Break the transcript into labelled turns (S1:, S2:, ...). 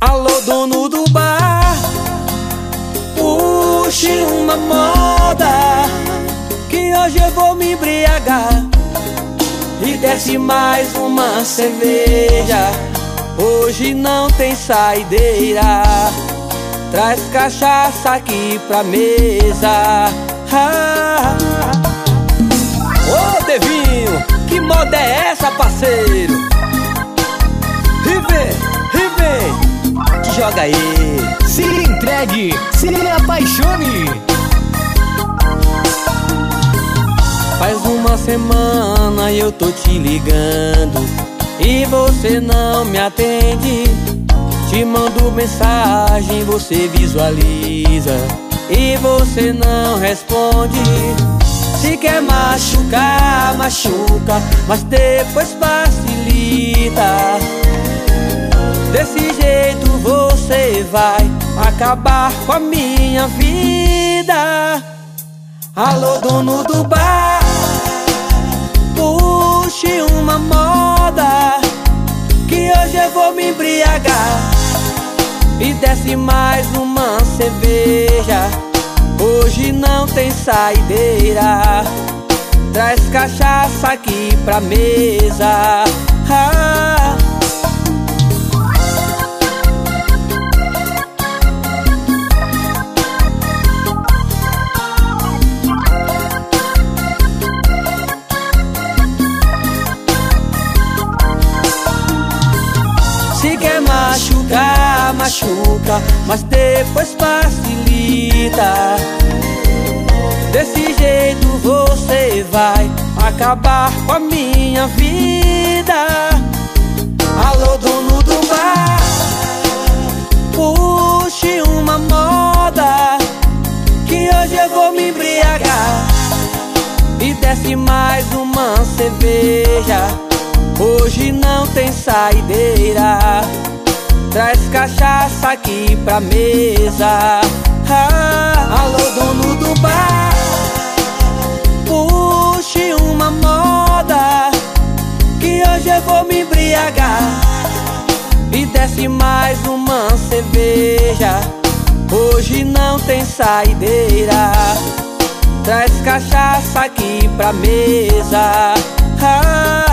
S1: Alô, dono do bar, puxe uma moda, que hoje eu vou me embriagar. E desce mais uma cerveja, hoje não tem saideira. Traz cachaça aqui pra mesa. Ah. Ô Devinho, que moda é essa, parceiro? Joga aí.
S2: Se entregue, se apaixone.
S1: Faz uma semana eu tô te ligando e você não me atende. Te mando mensagem, você visualiza e você não responde. Se quer machucar, machuca, mas depois facilita. Desse jeito você vai acabar com a minha vida. Alô, dono do bar, puxe uma moda, que hoje eu vou me embriagar. E desce mais uma cerveja, hoje não tem saideira. Traz cachaça aqui pra mesa. Machuca, mas depois facilita. Desse jeito você vai acabar com a minha vida. Alô, dono do bar, puxe uma moda, que hoje eu vou me embriagar. E desce mais uma cerveja. Hoje não tem saideira Traz cachaça aqui pra mesa. Ah, Alô dono do bar. Puxe uma moda Que hoje eu vou me embriagar. E desce mais uma cerveja. Hoje não tem saideira. Traz cachaça aqui pra mesa. Ah,